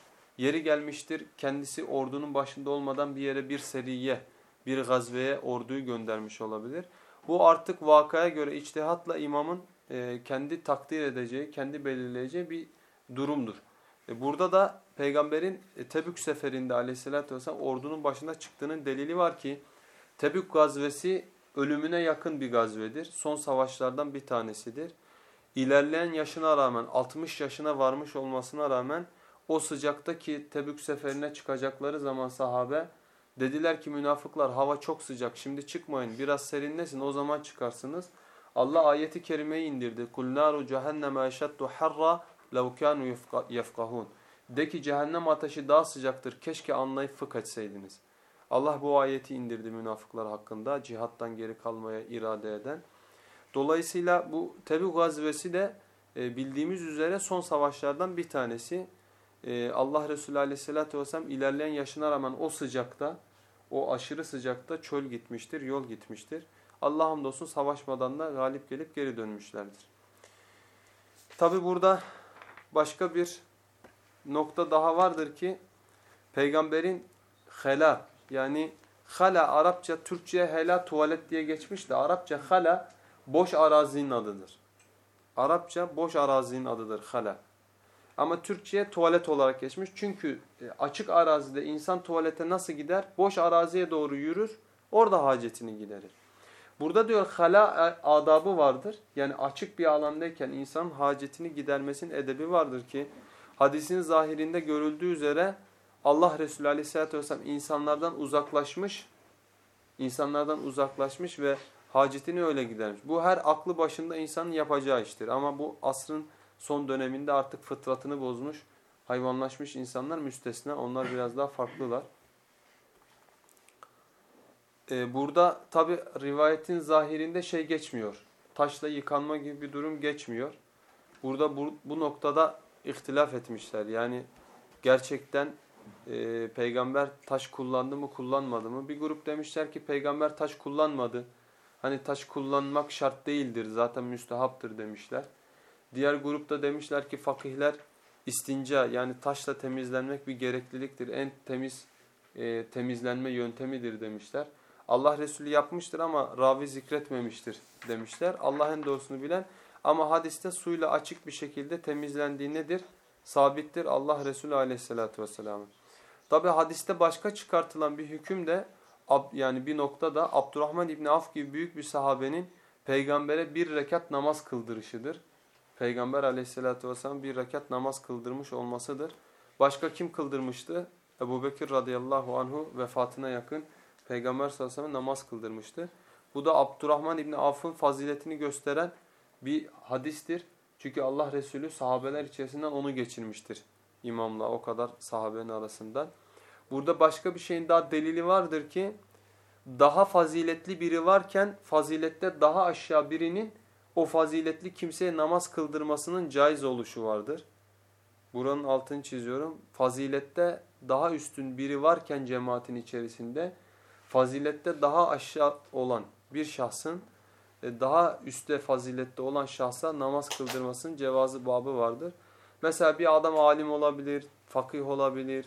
Yeri gelmiştir kendisi ordunun başında olmadan bir yere bir seriye, bir gazveye orduyu göndermiş olabilir. Bu artık vakaya göre içtihatla imamın e, kendi takdir edeceği, kendi belirleyeceği bir durumdur. E, burada da peygamberin e, Tebük seferinde aleyhissalatü vesselam ordunun başında çıktığının delili var ki Tebük gazvesi ölümüne yakın bir gazvedir. Son savaşlardan bir tanesidir. İlerleyen yaşına rağmen 60 yaşına varmış olmasına rağmen o sıcaktaki Tebük seferine çıkacakları zaman sahabe dediler ki münafıklar hava çok sıcak şimdi çıkmayın biraz serinlesin o zaman çıkarsınız. Allah ayeti kerimeyi indirdi. Kul naru cehenneme eşeddu harra lev kanu yefkahun. De ki cehennem ateşi daha sıcaktır. Keşke anlayıp fıkh etseydiniz. Allah bu ayeti indirdi münafıklar hakkında cihattan geri kalmaya irade eden. Dolayısıyla bu Tebük gazvesi de e, bildiğimiz üzere son savaşlardan bir tanesi. E, Allah Resulü aleyhissalatü vesselam ilerleyen yaşına rağmen o sıcakta, o aşırı sıcakta çöl gitmiştir, yol gitmiştir. Allah hamdolsun savaşmadan da galip gelip geri dönmüşlerdir. Tabi burada başka bir nokta daha vardır ki peygamberin hela yani hala Arapça, Türkçe hela tuvalet diye geçmiş de Arapça hala boş arazinin adıdır. Arapça boş arazinin adıdır hala. Ama Türkçe'ye tuvalet olarak geçmiş. Çünkü e, açık arazide insan tuvalete nasıl gider? Boş araziye doğru yürür, orada hacetini giderir. Burada diyor hala adabı vardır. Yani açık bir alandayken insan hacetini gidermesinin edebi vardır ki hadisin zahirinde görüldüğü üzere Allah Resulü Aleyhisselatü Vesselam insanlardan uzaklaşmış, insanlardan uzaklaşmış ve hacetini öyle gidermiş. Bu her aklı başında insanın yapacağı iştir. Ama bu asrın son döneminde artık fıtratını bozmuş, hayvanlaşmış insanlar müstesna. Onlar biraz daha farklılar. Ee, burada tabi rivayetin zahirinde şey geçmiyor. Taşla yıkanma gibi bir durum geçmiyor. Burada bu, bu noktada ihtilaf etmişler. Yani gerçekten e, peygamber taş kullandı mı kullanmadı mı? Bir grup demişler ki peygamber taş kullanmadı. Hani taş kullanmak şart değildir zaten müstehaptır demişler. Diğer grupta demişler ki fakihler istinca yani taşla temizlenmek bir gerekliliktir. En temiz e, temizlenme yöntemidir demişler. Allah Resulü yapmıştır ama ravi zikretmemiştir demişler. Allah en doğrusunu bilen ama hadiste suyla açık bir şekilde temizlendiği nedir? Sabittir Allah Resulü aleyhissalatü vesselamın. Tabi hadiste başka çıkartılan bir hüküm de yani bir noktada Abdurrahman İbni Af gibi büyük bir sahabenin peygambere bir rekat namaz kıldırışıdır. Peygamber aleyhissalatü vesselam bir rekat namaz kıldırmış olmasıdır. Başka kim kıldırmıştı? Ebu Bekir radıyallahu anhu vefatına yakın Peygamber sallallahu aleyhi ve sellem namaz kıldırmıştı. Bu da Abdurrahman İbni Af'ın faziletini gösteren bir hadistir. Çünkü Allah Resulü sahabeler içerisinden onu geçirmiştir imamla o kadar sahabenin arasından. Burada başka bir şeyin daha delili vardır ki daha faziletli biri varken fazilette daha aşağı birinin o faziletli kimseye namaz kıldırmasının caiz oluşu vardır. Buranın altını çiziyorum. Fazilette daha üstün biri varken cemaatin içerisinde fazilette daha aşağı olan bir şahsın e, daha üstte fazilette olan şahsa namaz kıldırmasının cevazı babı vardır. Mesela bir adam alim olabilir, fakih olabilir,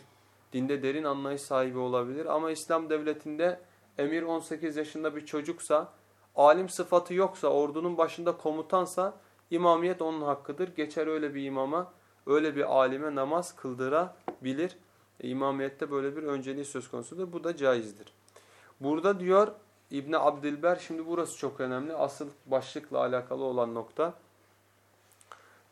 dinde derin anlayış sahibi olabilir ama İslam devletinde emir 18 yaşında bir çocuksa, alim sıfatı yoksa, ordunun başında komutansa imamiyet onun hakkıdır. Geçer öyle bir imama, öyle bir alime namaz kıldırabilir. E, imamiyette böyle bir önceliği söz konusudur. Bu da caizdir. Burada diyor İbni Abdilber, şimdi burası çok önemli. Asıl başlıkla alakalı olan nokta.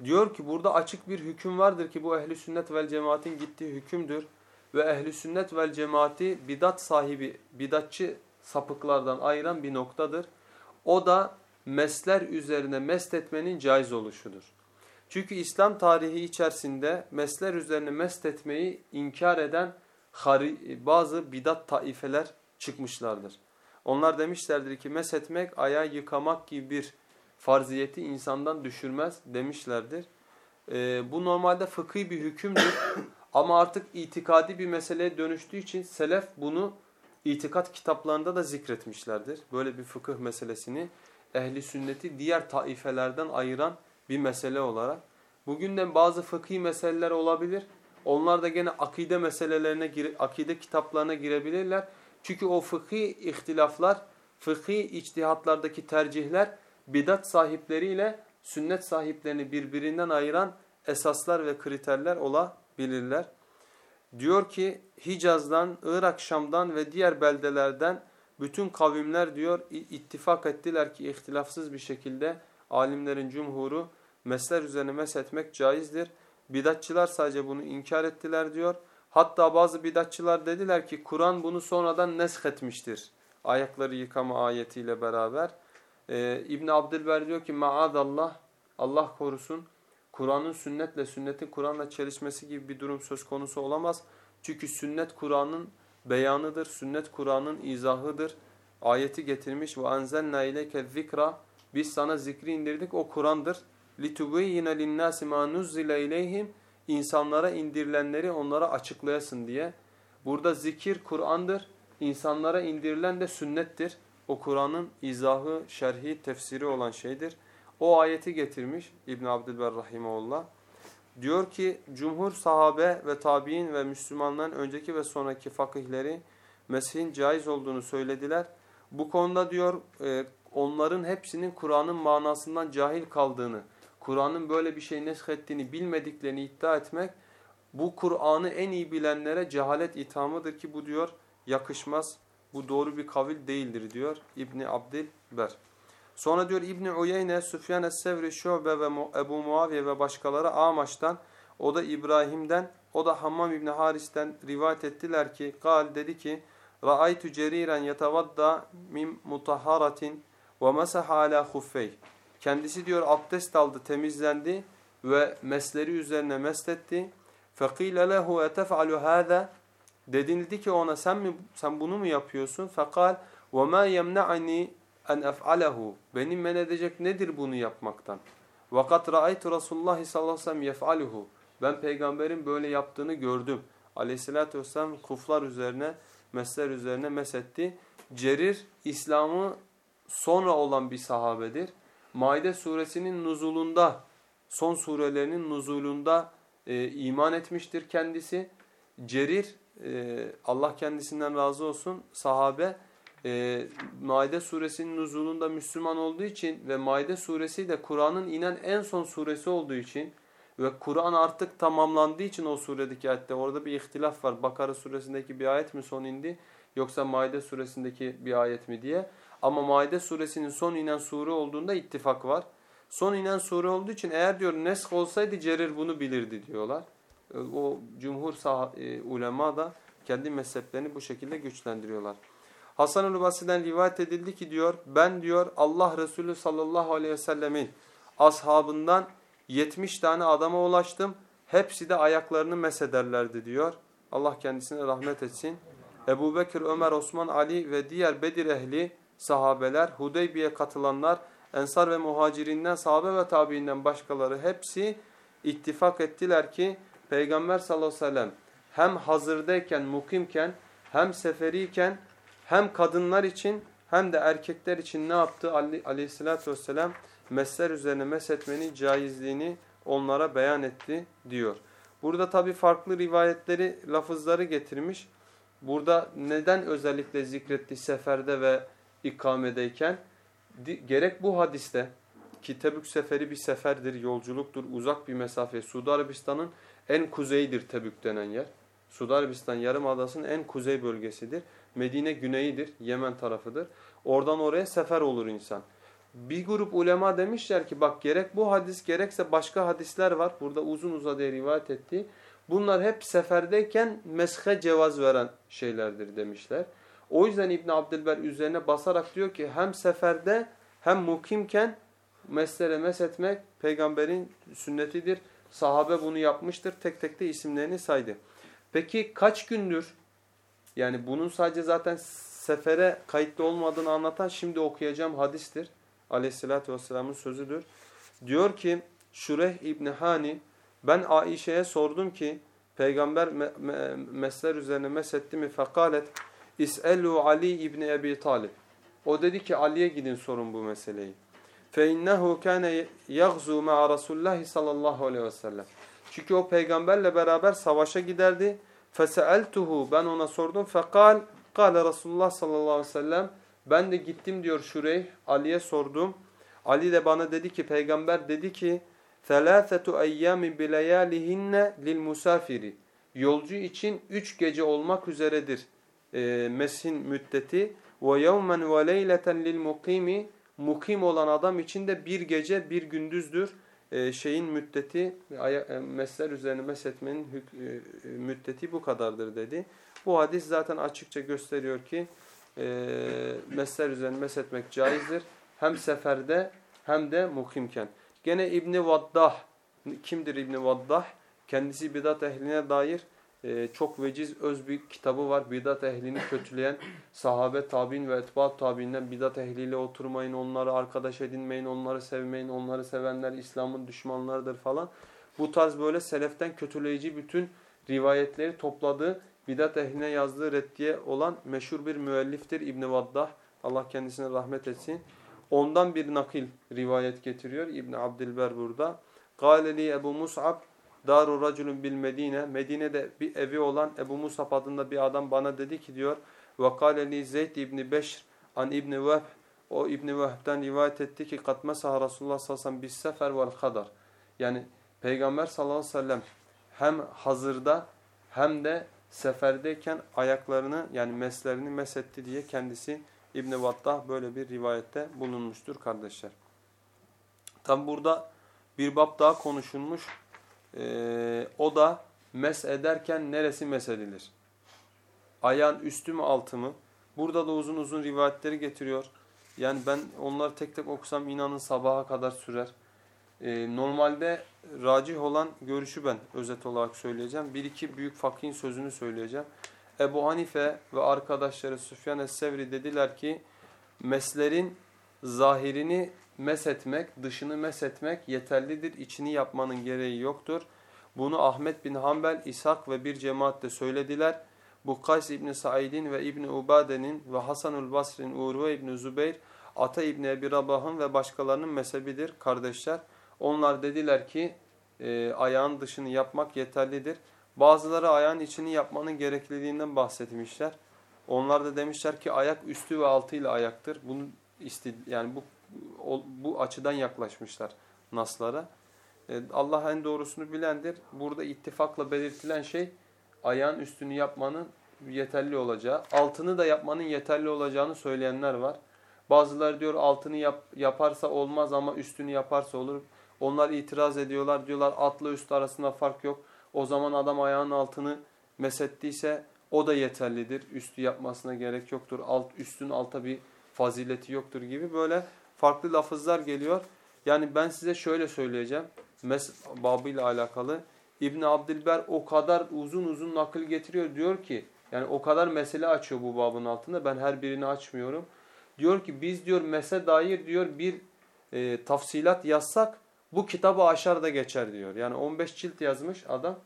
Diyor ki burada açık bir hüküm vardır ki bu ehli sünnet vel cemaatin gittiği hükümdür. Ve ehli sünnet vel cemaati bidat sahibi, bidatçı sapıklardan ayıran bir noktadır. O da mesler üzerine mest etmenin caiz oluşudur. Çünkü İslam tarihi içerisinde mesler üzerine mest etmeyi inkar eden bazı bidat taifeler çıkmışlardır. Onlar demişlerdir ki meshetmek ayağı yıkamak gibi bir farziyeti insandan düşürmez demişlerdir. Ee, bu normalde fıkhi bir hükümdür ama artık itikadi bir meseleye dönüştüğü için selef bunu itikat kitaplarında da zikretmişlerdir. Böyle bir fıkıh meselesini ehli sünneti diğer taifelerden ayıran bir mesele olarak. Bugünden bazı fıkhi meseleler olabilir. Onlar da gene akide meselelerine, akide kitaplarına girebilirler. Çünkü o fıkhi ihtilaflar, fıkhi içtihatlardaki tercihler bidat sahipleriyle sünnet sahiplerini birbirinden ayıran esaslar ve kriterler olabilirler. Diyor ki Hicaz'dan, Irak, Şam'dan ve diğer beldelerden bütün kavimler diyor ittifak ettiler ki ihtilafsız bir şekilde alimlerin cumhuru mesler üzerine meshetmek caizdir. Bidatçılar sadece bunu inkar ettiler diyor. Hatta bazı bidatçılar dediler ki Kur'an bunu sonradan nesk etmiştir. Ayakları yıkama ayetiyle beraber. Ee, İbn Abdülber diyor ki maazallah Allah korusun Kur'an'ın sünnetle, sünnetin Kur'an'la çelişmesi gibi bir durum söz konusu olamaz. Çünkü sünnet Kur'an'ın beyanıdır, sünnet Kur'an'ın izahıdır. Ayeti getirmiş ve enzelna ileyke zikra biz sana zikri indirdik o Kur'an'dır. Litubeyyine linnâsi mâ nuzzile ileyhim insanlara indirilenleri onlara açıklayasın diye. Burada zikir Kur'an'dır. İnsanlara indirilen de sünnettir. O Kur'an'ın izahı, şerhi, tefsiri olan şeydir. O ayeti getirmiş İbn Abdülber Rahimullah. Diyor ki cumhur sahabe ve tabi'in ve Müslümanların önceki ve sonraki fakihleri Mesih'in caiz olduğunu söylediler. Bu konuda diyor e, onların hepsinin Kur'an'ın manasından cahil kaldığını, Kur'an'ın böyle bir şey neshettiğini bilmediklerini iddia etmek bu Kur'an'ı en iyi bilenlere cehalet ithamıdır ki bu diyor yakışmaz. Bu doğru bir kavil değildir diyor İbni Abdilber. Sonra diyor İbni Uyeyne, Süfyan Es-Sevri, Şöbe ve Ebu Muaviye ve başkaları Amaş'tan, o da İbrahim'den, o da Hammam İbni Haris'ten rivayet ettiler ki, Gal dedi ki, Ra'aytu ceriren yetavadda min mutahharatin ve mesaha ala huffey. Kendisi diyor abdest aldı, temizlendi ve mesleri üzerine mesletti. Fekile lehu etef'alu hâze. Dedildi ki ona sen mi sen bunu mu yapıyorsun? Fekal ve ma yemna'ni en ef'alehu. Beni men edecek nedir bunu yapmaktan? Vakat ra'aytu Rasulullah sallallahu aleyhi ve sellem yef'aluhu. Ben peygamberin böyle yaptığını gördüm. Aleyhissalatü vesselam kuflar üzerine, mesler üzerine mesetti. Cerir İslam'ı sonra olan bir sahabedir. Maide suresinin nuzulunda, son surelerinin nuzulunda e, iman etmiştir kendisi. Cerir, e, Allah kendisinden razı olsun, sahabe e, Maide suresinin nuzulunda Müslüman olduğu için ve Maide suresi de Kur'an'ın inen en son suresi olduğu için ve Kur'an artık tamamlandığı için o suredeki ayette orada bir ihtilaf var. Bakara suresindeki bir ayet mi son indi yoksa Maide suresindeki bir ayet mi diye. Ama Maide suresinin son inen sure olduğunda ittifak var. Son inen sure olduğu için eğer diyor nesk olsaydı Cerir bunu bilirdi diyorlar. E, o cumhur e, ulema da kendi mezheplerini bu şekilde güçlendiriyorlar. Hasan-ı Basri'den rivayet edildi ki diyor ben diyor Allah Resulü sallallahu aleyhi ve sellemin ashabından 70 tane adama ulaştım. Hepsi de ayaklarını mesederlerdi diyor. Allah kendisine rahmet etsin. Ebu Bekir, Ömer, Osman, Ali ve diğer Bedir ehli sahabeler, Hudeybiye katılanlar, Ensar ve Muhacirinden, sahabe ve tabiinden başkaları hepsi ittifak ettiler ki Peygamber sallallahu aleyhi ve sellem hem hazırdayken, mukimken, hem seferiyken, hem kadınlar için hem de erkekler için ne yaptı? Ali, aleyhissalatü vesselam mesler üzerine meshetmenin caizliğini onlara beyan etti diyor. Burada tabi farklı rivayetleri, lafızları getirmiş. Burada neden özellikle zikretti seferde ve ikamedeyken? Gerek bu hadiste ki Tebük seferi bir seferdir, yolculuktur, uzak bir mesafe. Suudi Arabistan'ın en kuzeyidir Tebük denen yer. Suudi Arabistan Yarımadası'nın en kuzey bölgesidir. Medine güneyidir, Yemen tarafıdır. Oradan oraya sefer olur insan. Bir grup ulema demişler ki bak gerek bu hadis gerekse başka hadisler var. Burada uzun uzadıya rivayet ettiği. Bunlar hep seferdeyken meshe cevaz veren şeylerdir demişler. O yüzden İbn Abdülber üzerine basarak diyor ki hem seferde hem mukimken meslere meshetmek peygamberin sünnetidir. Sahabe bunu yapmıştır. Tek tek de isimlerini saydı. Peki kaç gündür? Yani bunun sadece zaten sefere kayıtlı olmadığını anlatan şimdi okuyacağım hadistir. Aleyhissalatü vesselamın sözüdür. Diyor ki Şureh İbni Hani ben Aişe'ye sordum ki peygamber me me mesler üzerine mesetti mi? Fekalet İs'elu Ali İbni Ebi Talib. O dedi ki Ali'ye gidin sorun bu meseleyi. فَاِنَّهُ كَانَ يَغْزُوا مَعَ رَسُولُ اللّٰهِ sallallahu aleyhi ve sellem. Çünkü o peygamberle beraber savaşa giderdi. Feseeltuhu ben ona sordum. Fekal kale Resulullah sallallahu aleyhi ve sellem ben de gittim diyor Şureyh Ali'ye sordum. Ali de bana dedi ki peygamber dedi ki Selâfetu eyyâmin bileyâlihinne lil musafiri. Yolcu için üç gece olmak üzeredir e, mesin müddeti. Ve yevmen ve leyleten lil mukimi. Mukim olan adam için de bir gece bir gündüzdür şeyin müddeti, e, mesler üzerine mesetmenin e, müddeti bu kadardır dedi. Bu hadis zaten açıkça gösteriyor ki e, mesler üzerine mesetmek caizdir. Hem seferde hem de mukimken. Gene İbni Vaddah, kimdir İbni Vaddah? Kendisi bidat ehline dair e, çok veciz öz bir kitabı var. Bidat ehlini kötüleyen sahabe tabi'in ve etbaat tabi'inden bidat ehliyle oturmayın, onları arkadaş edinmeyin, onları sevmeyin, onları sevenler İslam'ın düşmanlarıdır falan. Bu tarz böyle seleften kötüleyici bütün rivayetleri topladığı bidat ehline yazdığı reddiye olan meşhur bir müelliftir İbn Vaddah. Allah kendisine rahmet etsin. Ondan bir nakil rivayet getiriyor İbn Abdilber burada. Galeli Ebu Mus'ab Daru raculun bil Medine. Medine'de bir evi olan Ebu Musab adında bir adam bana dedi ki diyor. Ve kâleli Zeyd İbni Beşr an İbni Vehb. O İbni Vehb'den rivayet etti ki katmesaha Resulullah sallallahu aleyhi ve sellem bis sefer vel kadar. Yani Peygamber sallallahu aleyhi ve sellem hem hazırda hem de seferdeyken ayaklarını yani meslerini mesetti diye kendisi İbn-i Vattah böyle bir rivayette bulunmuştur kardeşler. Tam burada bir bab daha konuşulmuş. Ee, o da mes ederken neresi mes edilir? Ayağın üstü mü altı mı? Burada da uzun uzun rivayetleri getiriyor. Yani ben onları tek tek okusam inanın sabaha kadar sürer. Ee, normalde racih olan görüşü ben özet olarak söyleyeceğim. Bir iki büyük fakihin sözünü söyleyeceğim. Ebu Hanife ve arkadaşları Süfyan Es-Sevri dediler ki meslerin zahirini mesetmek, dışını mesetmek yeterlidir. İçini yapmanın gereği yoktur. Bunu Ahmet bin Hanbel, İshak ve bir cemaat de söylediler. Bu Kays İbni Said'in ve İbni Ubade'nin ve Hasanul Basri'nin Urve İbni Zübeyr, Ata İbni Ebi Rabah'ın ve başkalarının mezhebidir kardeşler. Onlar dediler ki e, ayağın dışını yapmak yeterlidir. Bazıları ayağın içini yapmanın gerekliliğinden bahsetmişler. Onlar da demişler ki ayak üstü ve altı ile ayaktır. Bunu yani bu bu açıdan yaklaşmışlar naslara. E, Allah en doğrusunu bilendir. Burada ittifakla belirtilen şey ayağın üstünü yapmanın yeterli olacağı, altını da yapmanın yeterli olacağını söyleyenler var. Bazıları diyor altını yap, yaparsa olmaz ama üstünü yaparsa olur. Onlar itiraz ediyorlar. Diyorlar altla üst arasında fark yok. O zaman adam ayağın altını mesettiyse o da yeterlidir. Üstü yapmasına gerek yoktur. Alt üstün alta bir fazileti yoktur gibi böyle farklı lafızlar geliyor. Yani ben size şöyle söyleyeceğim. Mes babıyla alakalı. İbn Abdilber o kadar uzun uzun nakil getiriyor. Diyor ki yani o kadar mesele açıyor bu babın altında. Ben her birini açmıyorum. Diyor ki biz diyor mese dair diyor bir e, tafsilat yazsak bu kitabı aşar da geçer diyor. Yani 15 cilt yazmış adam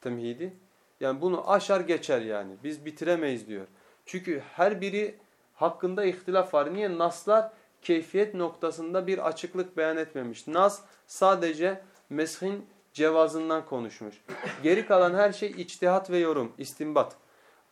temhidi. Yani bunu aşar geçer yani. Biz bitiremeyiz diyor. Çünkü her biri hakkında ihtilaf var. Niye? Naslar keyfiyet noktasında bir açıklık beyan etmemiş. Nas sadece meshin cevazından konuşmuş. Geri kalan her şey içtihat ve yorum, istinbat.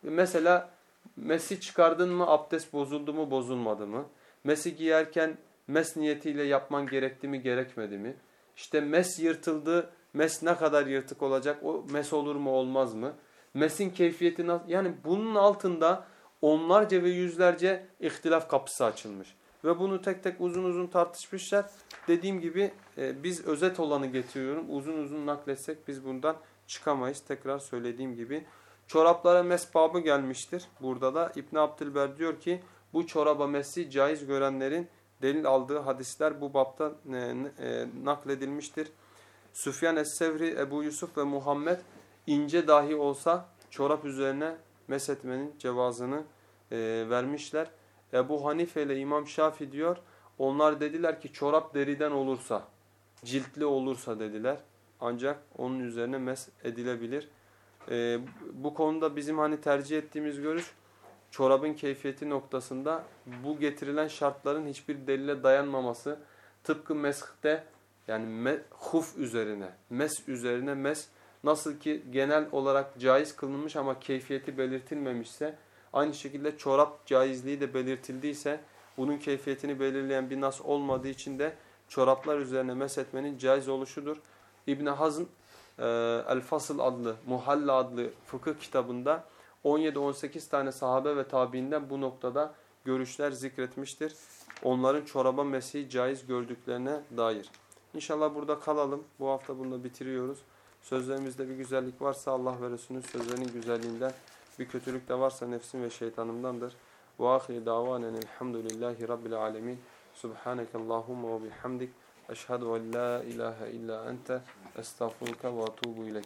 Mesela mesi çıkardın mı abdest bozuldu mu bozulmadı mı? Mesi giyerken mes niyetiyle yapman gerekti mi gerekmedi mi? İşte mes yırtıldı, mes ne kadar yırtık olacak, o mes olur mu olmaz mı? Mesin keyfiyeti nasıl? Yani bunun altında onlarca ve yüzlerce ihtilaf kapısı açılmış. Ve bunu tek tek uzun uzun tartışmışlar. Dediğim gibi e, biz özet olanı getiriyorum. Uzun uzun nakletsek biz bundan çıkamayız. Tekrar söylediğim gibi. Çoraplara mesbabı gelmiştir. Burada da İbn Abdülber diyor ki bu çoraba mesi caiz görenlerin delil aldığı hadisler bu bapta e, e, nakledilmiştir. Süfyan Es-Sevri, Ebu Yusuf ve Muhammed ince dahi olsa çorap üzerine mesetmenin cevazını e, vermişler. Ebu Hanife ile İmam Şafi diyor. Onlar dediler ki çorap deriden olursa, ciltli olursa dediler. Ancak onun üzerine mes edilebilir. E, bu konuda bizim hani tercih ettiğimiz görüş çorabın keyfiyeti noktasında bu getirilen şartların hiçbir delile dayanmaması tıpkı meshte yani me, huf üzerine, mes üzerine mes nasıl ki genel olarak caiz kılınmış ama keyfiyeti belirtilmemişse aynı şekilde çorap caizliği de belirtildiyse bunun keyfiyetini belirleyen bir nas olmadığı için de çoraplar üzerine mes etmenin caiz oluşudur. İbn Hazm e, El Fasıl adlı, Muhalla adlı fıkıh kitabında 17-18 tane sahabe ve tabiinden bu noktada görüşler zikretmiştir. Onların çoraba mesihi caiz gördüklerine dair. İnşallah burada kalalım. Bu hafta bunu bitiriyoruz. Sözlerimizde bir güzellik varsa Allah ve Resulünün sözlerinin güzelliğinden, bir kötülük de varsa nefsim ve şeytanımdandır. Ve ahiri davanen elhamdülillahi rabbil alemin. Subhaneke Allahumma ve bihamdik. Eşhedü en la ilahe illa ente estağfuruka ve atubu ilek.